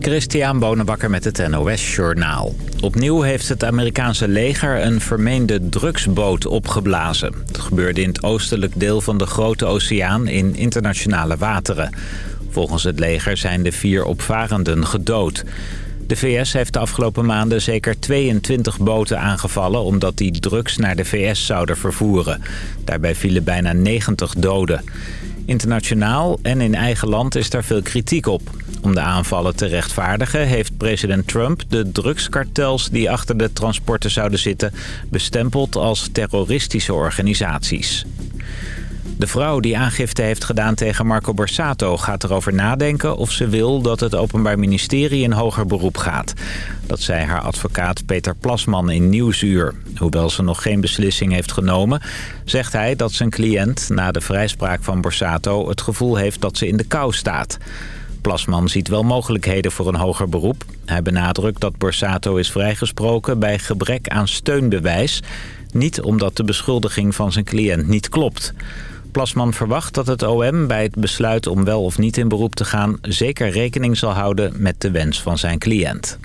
Christian Bonenbakker met het NOS Journaal. Opnieuw heeft het Amerikaanse leger een vermeende drugsboot opgeblazen. Het gebeurde in het oostelijk deel van de Grote Oceaan in internationale wateren. Volgens het leger zijn de vier opvarenden gedood. De VS heeft de afgelopen maanden zeker 22 boten aangevallen... omdat die drugs naar de VS zouden vervoeren. Daarbij vielen bijna 90 doden. Internationaal en in eigen land is daar veel kritiek op. Om de aanvallen te rechtvaardigen heeft president Trump de drugskartels die achter de transporten zouden zitten bestempeld als terroristische organisaties. De vrouw die aangifte heeft gedaan tegen Marco Borsato gaat erover nadenken of ze wil dat het Openbaar Ministerie in hoger beroep gaat. Dat zei haar advocaat Peter Plasman in Nieuwsuur. Hoewel ze nog geen beslissing heeft genomen, zegt hij dat zijn cliënt na de vrijspraak van Borsato het gevoel heeft dat ze in de kou staat. Plasman ziet wel mogelijkheden voor een hoger beroep. Hij benadrukt dat Borsato is vrijgesproken bij gebrek aan steunbewijs. Niet omdat de beschuldiging van zijn cliënt niet klopt. Plasman verwacht dat het OM bij het besluit om wel of niet in beroep te gaan... zeker rekening zal houden met de wens van zijn cliënt.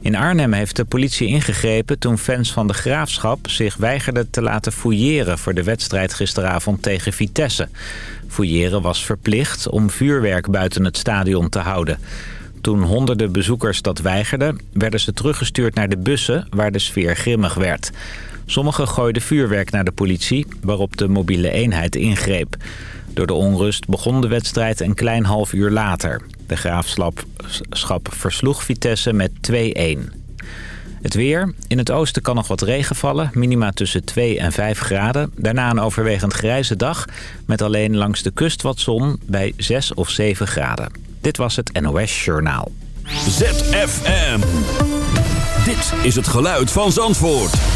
In Arnhem heeft de politie ingegrepen toen fans van de Graafschap zich weigerden te laten fouilleren voor de wedstrijd gisteravond tegen Vitesse. Fouilleren was verplicht om vuurwerk buiten het stadion te houden. Toen honderden bezoekers dat weigerden, werden ze teruggestuurd naar de bussen waar de sfeer grimmig werd. Sommigen gooiden vuurwerk naar de politie, waarop de mobiele eenheid ingreep. Door de onrust begon de wedstrijd een klein half uur later. De Graafschap versloeg Vitesse met 2-1. Het weer. In het oosten kan nog wat regen vallen. Minima tussen 2 en 5 graden. Daarna een overwegend grijze dag. Met alleen langs de kust wat zon bij 6 of 7 graden. Dit was het NOS Journaal. ZFM. Dit is het geluid van Zandvoort.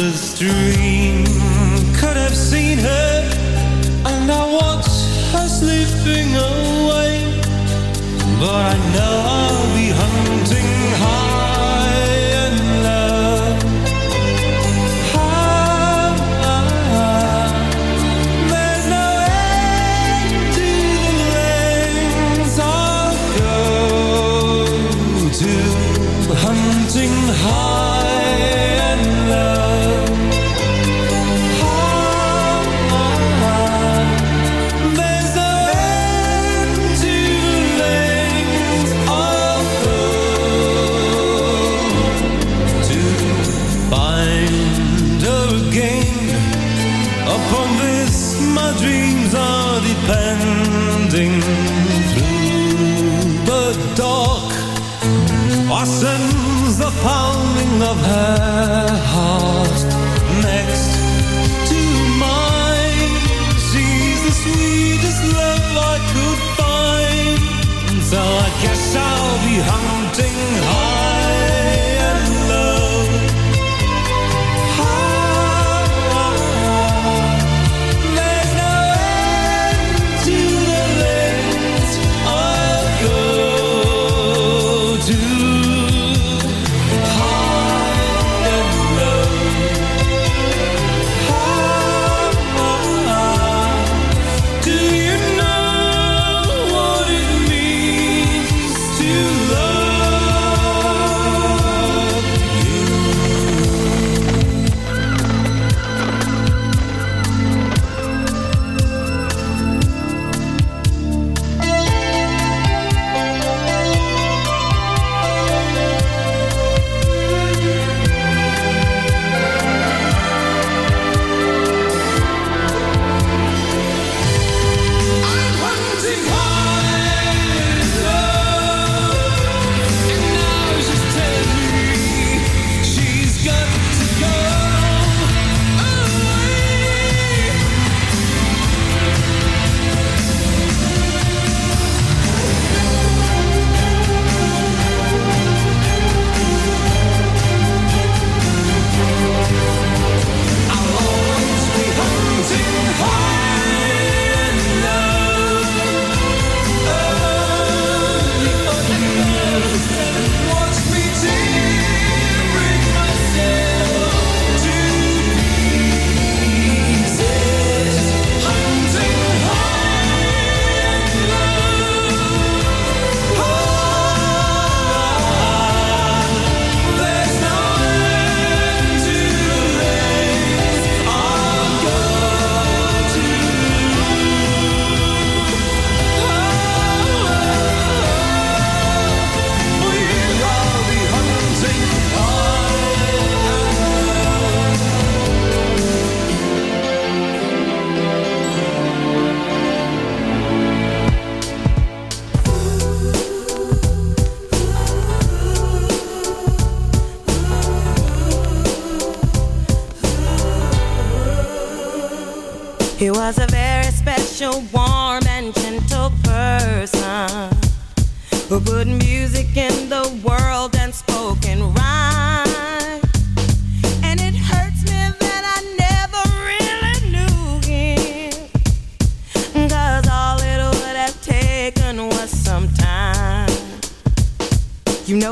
the street.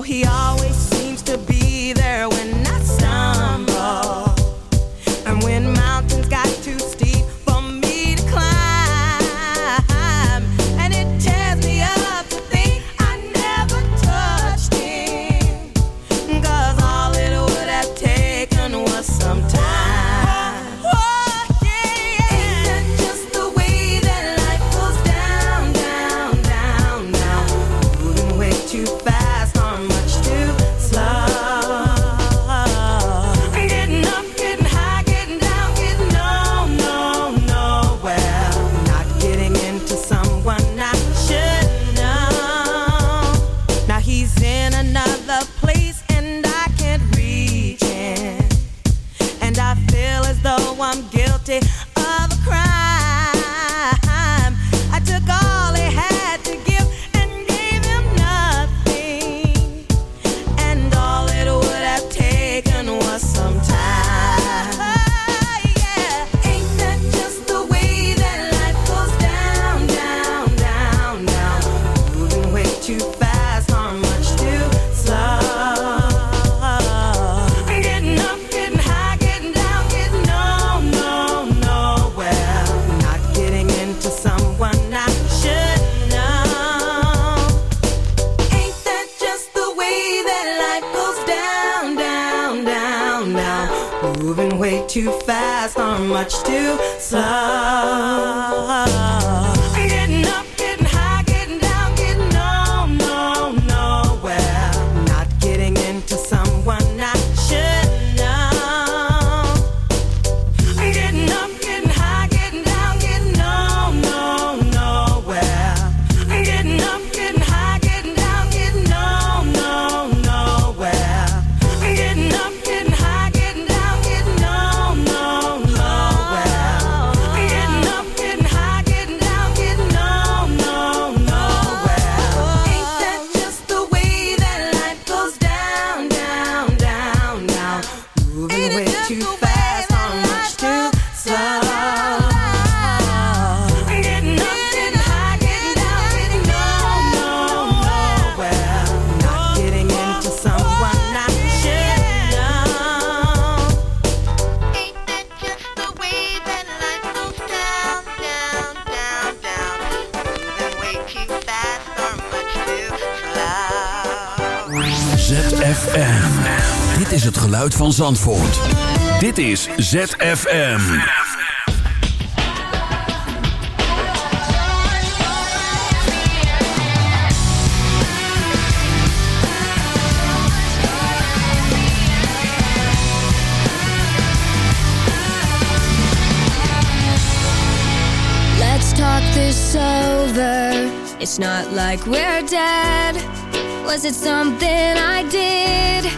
he he geluid van Zandvoort. Dit is ZFM. Let's talk this over. It's not like we're dead. Was it something I did?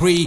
Agree,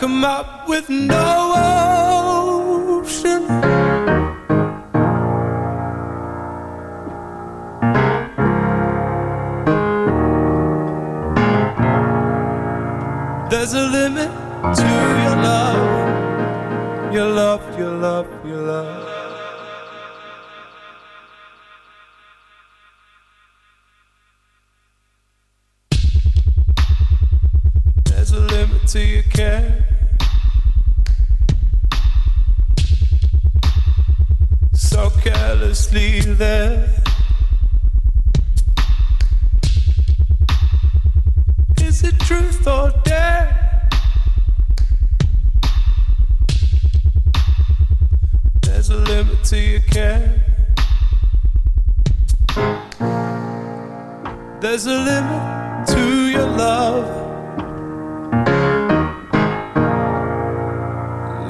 come up with no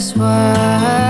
this world.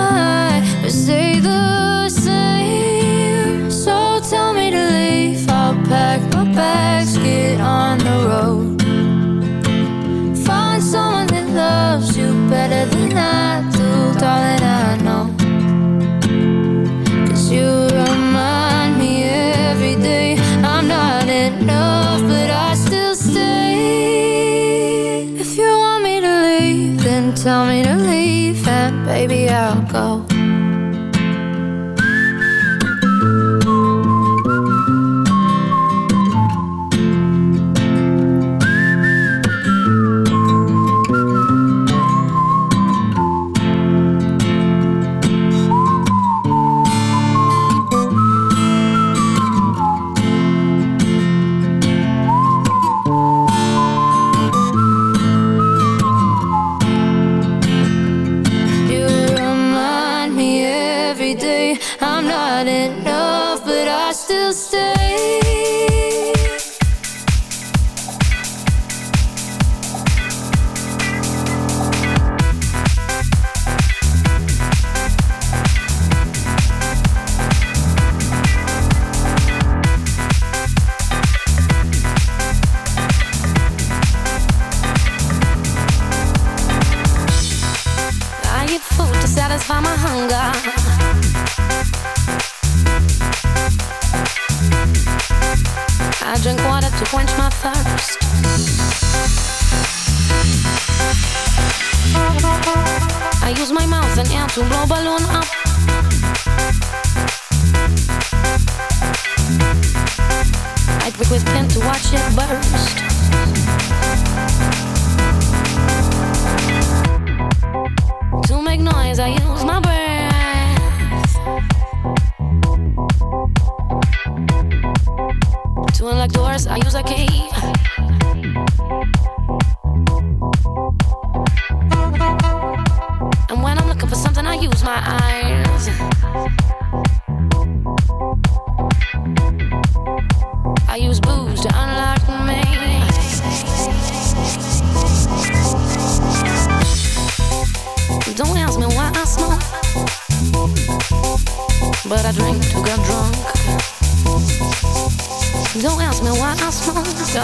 Baby, I'll go.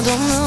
don't know.